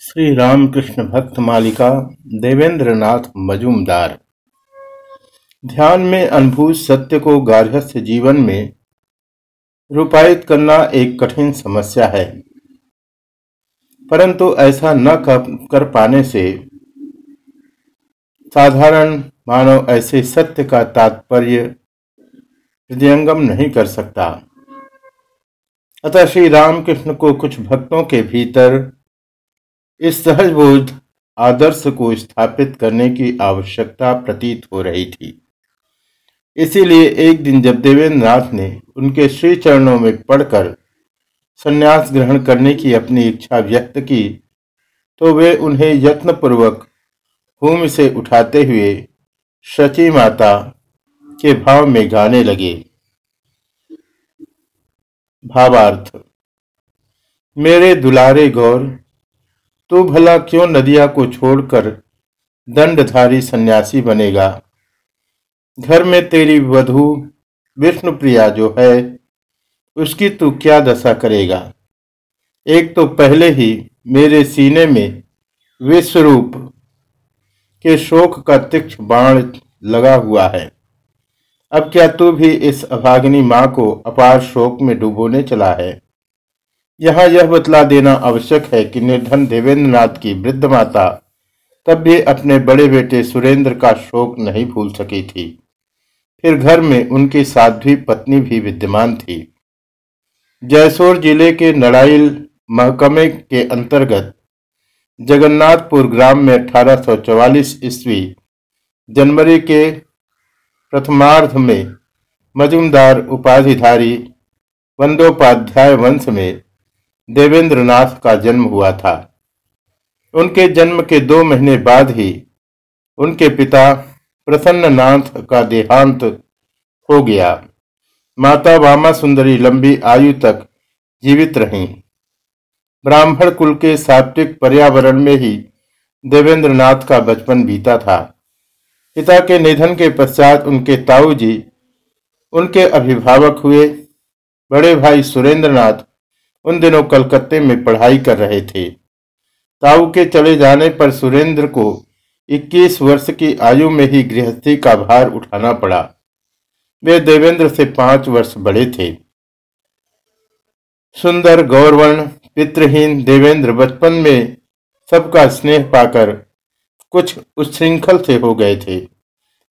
श्री रामकृष्ण भक्त मालिका देवेंद्र नाथ मजूमदार। ध्यान में अनुभूत सत्य को गार्हस्थ्य जीवन में रूपायित करना एक कठिन समस्या है। परंतु ऐसा न कर पाने से साधारण मानव ऐसे सत्य का तात्पर्य हृदयंगम नहीं कर सकता। अतः श्री रामकृष्ण को कुछ भक्तों के भीतर इस सहज बोध आदर्श को स्थापित करने की आवश्यकता प्रतीत हो रही थी। इसीलिए एक दिन जब देवेंद्र नाथ ने उनके श्री चरणों में पढ़कर संन्यास ग्रहण करने की अपनी इच्छा व्यक्त की तो वे उन्हें यत्नपूर्वक भूमि से उठाते हुए शची माता के भाव में गाने लगे। भावार्थ, मेरे दुलारे गौर तू भला क्यों नदिया को छोड़कर दंडधारी सन्यासी बनेगा? घर में तेरी वधु विष्णु प्रिया जो है, उसकी तू क्या दशा करेगा? एक तो पहले ही मेरे सीने में विश्वरूप के शोक का तीक्ष बाण लगा हुआ है। अब क्या तू भी इस अभाग्नि माँ को अपार शोक में डुबोने चला है? यहाँ यह बतला देना आवश्यक है कि निर्धन देवेंद्र नाथ की वृद्ध माता तब भी अपने बड़े बेटे सुरेंद्र का शोक नहीं भूल सकी थी। फिर घर में उनकी साध्वी पत्नी भी विद्यमान थी। जयसोर ज़िले के नड़ाइल महकमे के अंतर्गत जगन्नाथपुर ग्राम में 1844 ईस्वी जनवरी के प्रथमार्ध में मजुमदार उपाधिधारी वंदोपाध्याय वंश में देवेंद्र नाथ का जन्म हुआ था। उनके जन्म के दो महीने बाद ही उनके पिता प्रसन्न नाथ का देहांत हो गया। माता वामा सुंदरी लंबी आयु तक जीवित रहीं। ब्राह्मण कुल के सात्विक पर्यावरण में ही देवेंद्र नाथ का बचपन बीता था। पिता के निधन के पश्चात उनके ताऊ जी उनके अभिभावक हुए, बड़े भाई सुरेंद्र नाथ उन दिनों कलकत्ते में पढ़ाई कर रहे थे। ताऊ के चले जाने पर सुरेंद्र को 21 वर्ष की आयु में ही गृहस्थी का भार उठाना पड़ा। वे देवेंद्र से पाँच वर्ष बड़े थे। सुंदर, गौरवर्ण, पितृहीन देवेंद्र बचपन में सबका स्नेह पाकर कुछ उच्छृंखल से हो गए थे।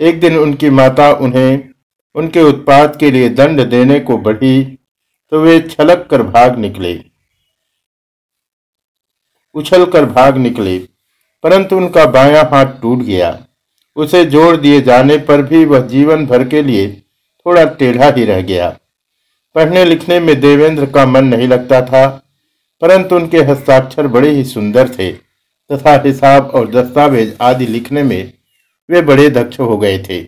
एक दिन उनकी माता उन्हें उनके उत्पाद के लिए दंड देने को बढ़ी तो वे छलक कर भाग निकले। उछल कर भाग निकले, परंतु उनका बायां हाथ टूट गया। उसे जोड़ दिए जाने पर भी वह जीवन भर के लिए थोड़ा टेढ़ा ही रह गया। पढ़ने लिखने में देवेंद्र का मन नहीं लगता था, परंतु उनके हस्ताक्षर बड़े ही सुंदर थे, तथा हिसाब और दस्तावेज़ आदि लिखने में वे बड़े दक्ष हो गए थे।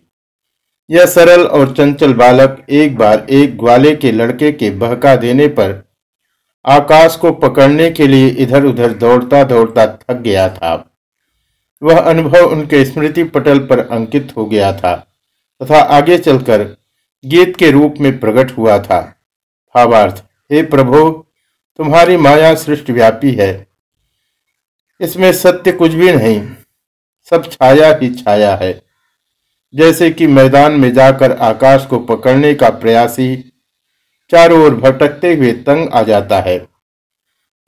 यह सरल और चंचल बालक एक बार एक ग्वाले के लड़के के बहका देने पर आकाश को पकड़ने के लिए इधर उधर दौड़ता दौड़ता थक गया था। वह अनुभव उनके स्मृति पटल पर अंकित हो गया था तथा आगे चलकर गीत के रूप में प्रकट हुआ था। भावार्थ, हे प्रभु, तुम्हारी माया सृष्टि व्यापी है। इसमें सत्य कुछ भी नहीं, सब छाया ही छाया है। जैसे कि मैदान में जाकर आकाश को पकड़ने का प्रयासी चारों ओर भटकते हुए तंग आ जाता है।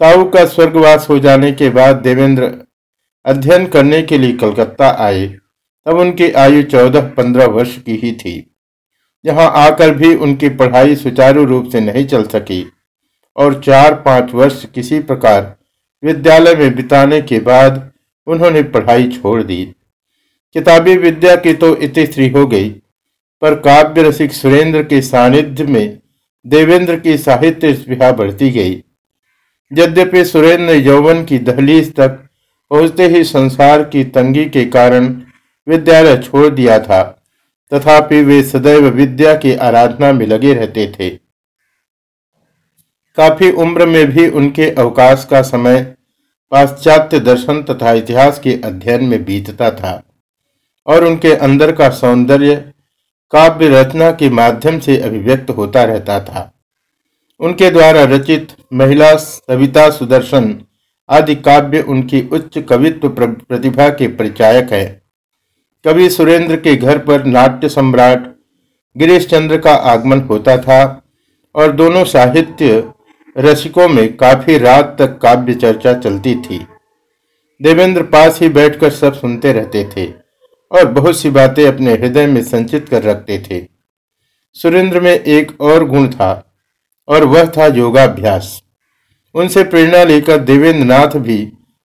ताऊ का स्वर्गवास हो जाने के बाद देवेंद्र अध्ययन करने के लिए कलकत्ता आए। तब उनकी आयु चौदह पंद्रह वर्ष की ही थी। यहाँ आकर भी उनकी पढ़ाई सुचारू रूप से नहीं चल सकी और चार पाँच वर्ष किसी प्रकार विद्यालय में बिताने के बाद उन्होंने पढ़ाई छोड़ दी। किताबी विद्या की तो इतिश्री हो गई। पर काव्य रसिक सुरेंद्र के सानिध्य में देवेंद्र की साहित्य स्पृहा बढ़ती गई। यद्यपि सुरेंद्र यौवन की दहलीज तक पहुँचते ही संसार की तंगी के कारण विद्यालय छोड़ दिया था, तथापि वे सदैव विद्या की आराधना में लगे रहते थे। काफ़ी उम्र में भी उनके अवकाश का समय पाश्चात्य दर्शन तथा इतिहास के अध्ययन में बीतता था। और उनके अंदर का सौंदर्य काव्य रचना के माध्यम से अभिव्यक्त होता रहता था। उनके द्वारा रचित महिला सविता सुदर्शन आदि काव्य उनकी उच्च कवित्व प्रतिभा के परिचायक है। कवि सुरेंद्र के घर पर नाट्य सम्राट गिरीश चंद्र का आगमन होता था और दोनों साहित्य रसिकों में काफ़ी रात तक काव्य चर्चा चलती थी। देवेंद्र पास ही बैठकर सब सुनते रहते थे। और बहुत सी बातें अपने हृदय में संचित कर रखते थे। सुरेंद्र में एक और गुण था, और वह था योगाभ्यास। उनसे प्रेरणा लेकर देवेंद्र नाथ भी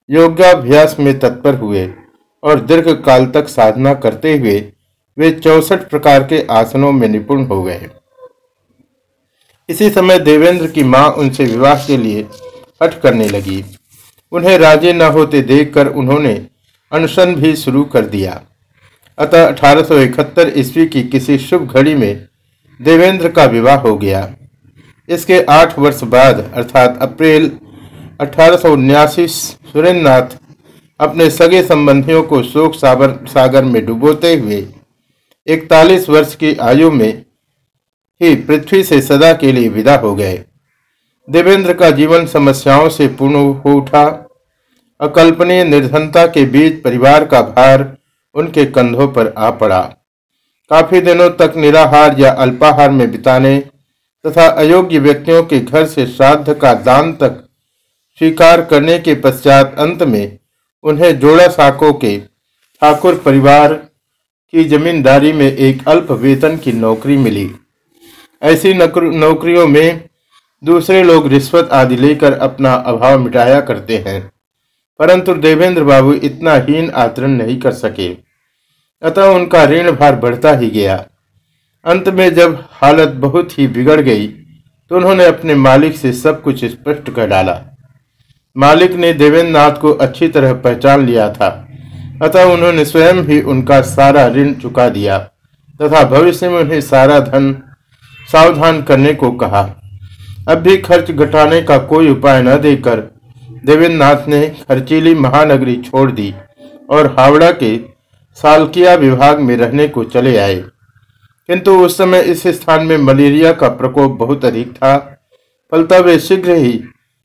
योगाभ्यास में तत्पर हुए और दीर्घ काल तक साधना करते हुए वे चौसठ प्रकार के आसनों में निपुण हो गए। इसी समय देवेंद्र की माँ उनसे विवाह के लिए हट करने लगी। उन्हें राजे न होते देखकर उन्होंने अनशन भी शुरू कर दिया। अतः अठारह सौ इकहत्तर ईस्वी की किसी शुभ घड़ी में देवेंद्र का विवाह हो गया। इसके आठ वर्ष बाद, अर्थात अप्रैल अठारह अपने सगे संबंधियों को शोक सागर सागर में डुबोते हुए इकतालीस वर्ष की आयु में ही पृथ्वी से सदा के लिए विदा हो गए। देवेंद्र का जीवन समस्याओं से पूर्ण हो उठा। अकल्पनीय निर्धनता के बीच परिवार का भार उनके कंधों पर आ पड़ा। काफ़ी दिनों तक निराहार या अल्पाहार में बिताने तथा अयोग्य व्यक्तियों के घर से श्राद्ध का दान तक स्वीकार करने के पश्चात अंत में उन्हें जोड़ा साकों के ठाकुर परिवार की जमींदारी में एक अल्प वेतन की नौकरी मिली। ऐसी नौकरियों में दूसरे लोग रिश्वत आदि लेकर अपना अभाव मिटाया करते हैं, परंतु देवेंद्र बाबू इतना हीन आचरण नहीं कर सके। अतः उनका ऋण भार बढ़ता ही गया। अंत में जब हालत बहुत ही बिगड़ गई तो उन्होंने अपने मालिक से सब कुछ स्पष्ट कर डाला। मालिक ने देवेंद्र को अच्छी तरह पहचान लिया था। अतः उन्होंने स्वयं ही उनका सारा ऋण चुका दिया, तथा भविष्य में उन्हें सारा धन, सावधान करने को कहा। अब भी खर्च घटाने का कोई उपाय न देकर देवेंद्र ने खर्चीली महानगरी छोड़ दी और हावड़ा के सालकिया विभाग में रहने को चले आए। किंतु उस समय इस स्थान में मलेरिया का प्रकोप बहुत अधिक था। फलता वे शीघ्र ही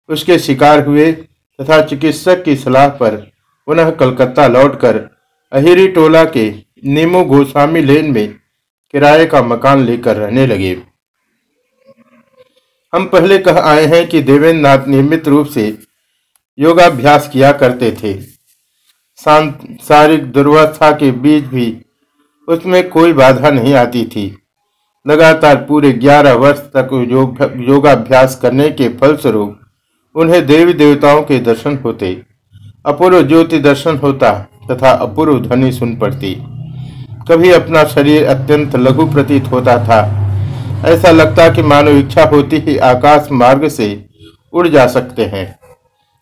उसके शिकार हुए तथा चिकित्सक की सलाह पर पुनः कलकत्ता लौटकर अहिरी टोला के नीमो गोस्वामी लेन में किराए का मकान लेकर रहने लगे। हम पहले कह आए हैं कि देवेंद्र नाथ नियमित रूप से योगाभ्यास किया करते थे। सांसारिक दुर्वस्था के बीच भी उसमें कोई बाधा नहीं आती थी। लगातार पूरे ग्यारह वर्ष तक योग योगाभ्यास करने के फलस्वरूप उन्हें देवी देवताओं के दर्शन होते। अपूर्व ज्योति दर्शन होता तथा अपूर्व ध्वनि सुन पड़ती। कभी अपना शरीर अत्यंत लघु प्रतीत होता था। ऐसा लगता कि मानव इच्छा होती ही आकाश मार्ग से उड़ जा सकते हैं।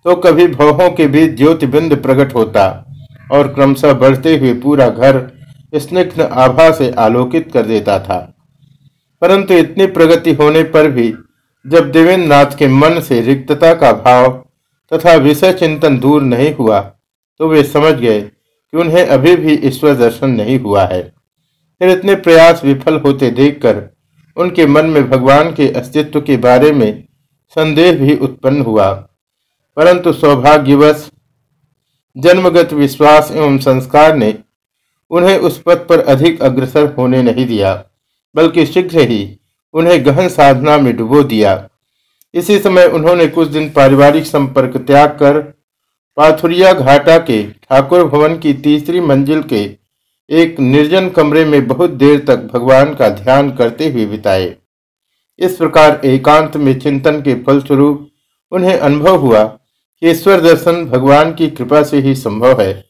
तो कभी भवों के बीच ज्योतिबिंद प्रकट होता। और क्रमशः बढ़ते हुए पूरा घर स्निग्ध आभा से आलोकित कर देता था। परंतु इतनी प्रगति होने पर भी जब देवेंद्र नाथ के मन से रिक्तता का भाव तथा विषय चिंतन दूर नहीं हुआ तो वे समझ गए कि उन्हें अभी भी ईश्वर दर्शन नहीं हुआ है। फिर इतने प्रयास विफल होते देखकर उनके मन में भगवान के अस्तित्व के बारे में संदेह भी उत्पन्न हुआ। परंतु सौभाग्यवश जन्मगत विश्वास एवं संस्कार ने उन्हें उस पद पर अधिक अग्रसर होने नहीं दिया, बल्कि शीघ्र ही उन्हें गहन साधना में डुबो दिया। इसी समय उन्होंने कुछ दिन पारिवारिक संपर्क त्याग कर पाथुरिया घाटा के ठाकुर भवन की तीसरी मंजिल के एक निर्जन कमरे में बहुत देर तक भगवान का ध्यान करते हुए बिताए। इस प्रकार एकांत में चिंतन के फलस्वरूप उन्हें अनुभव हुआ ईश्वर दर्शन भगवान की कृपा से ही संभव है।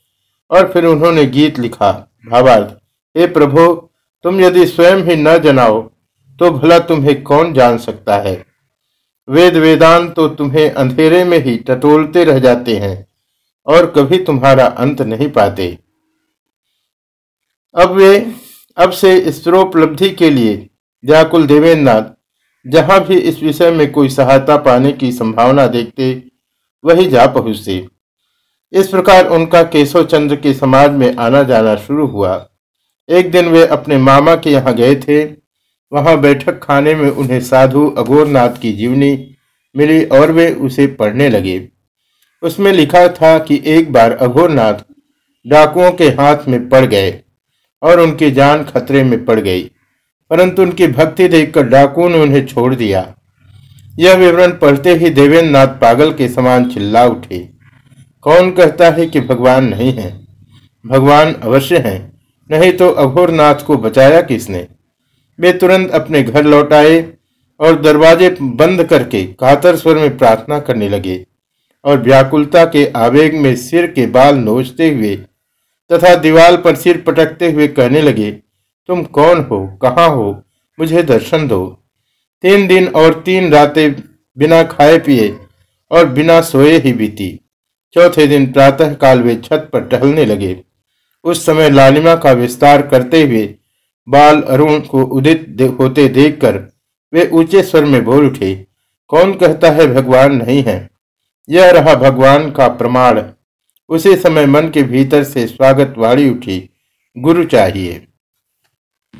और फिर उन्होंने गीत लिखा, भावार्थ, हे प्रभु, तुम यदि स्वयं ही न जनाओ तो भला तुम्हें कौन जान सकता है? वेद वेदांत तो तुम्हें अंधेरे में ही टटोलते रह जाते हैं, और कभी तुम्हारा अंत नहीं पाते। अब वे, अब से ईश्वरोपलब्धि के लिए व्याकुल देवेंद्रनाथ जहाँ भी इस विषय में कोई सहायता पाने की संभावना देखते वही जा पहुँचते। इस प्रकार उनका केशव चंद्र के समाज में आना जाना शुरू हुआ। एक दिन वे अपने मामा के यहाँ गए थे। वहाँ बैठक खाने में उन्हें साधु अगोरनाथ की जीवनी मिली और वे उसे पढ़ने लगे। उसमें लिखा था कि एक बार अघोरनाथ डाकुओं के हाथ में पड़ गए और उनकी जान खतरे में पड़ गई, परंतु उनकी भक्ति देखकर डाकुओं ने उन्हें छोड़ दिया। यह विवरण पढ़ते ही देवेंद्र नाथ पागल के समान चिल्ला उठे। कौन कहता है कि भगवान नहीं है? भगवान अवश्य हैं, नहीं तो अघोरनाथ को बचाया किसने? वे तुरंत अपने घर लौट आए और दरवाजे बंद करके कातर स्वर में प्रार्थना करने लगे और व्याकुलता के आवेग में सिर के बाल नोचते हुए तथा दीवाल पर सिर पटकते हुए कहने लगे, तुम कौन हो? कहाँ हो? मुझे दर्शन दो। तीन दिन और तीन रातें बिना खाए पिए और बिना सोए ही बीती। चौथे दिन प्रातः काल वे छत पर टहलने लगे। उस समय लालिमा का विस्तार करते हुए बाल अरुण को उदित होते देखकर वे ऊँचे स्वर में बोल उठे, कौन कहता है भगवान नहीं है? यह रहा भगवान का प्रमाण। उसी समय मन के भीतर से स्वागत वाणी उठी, गुरु चाहिए।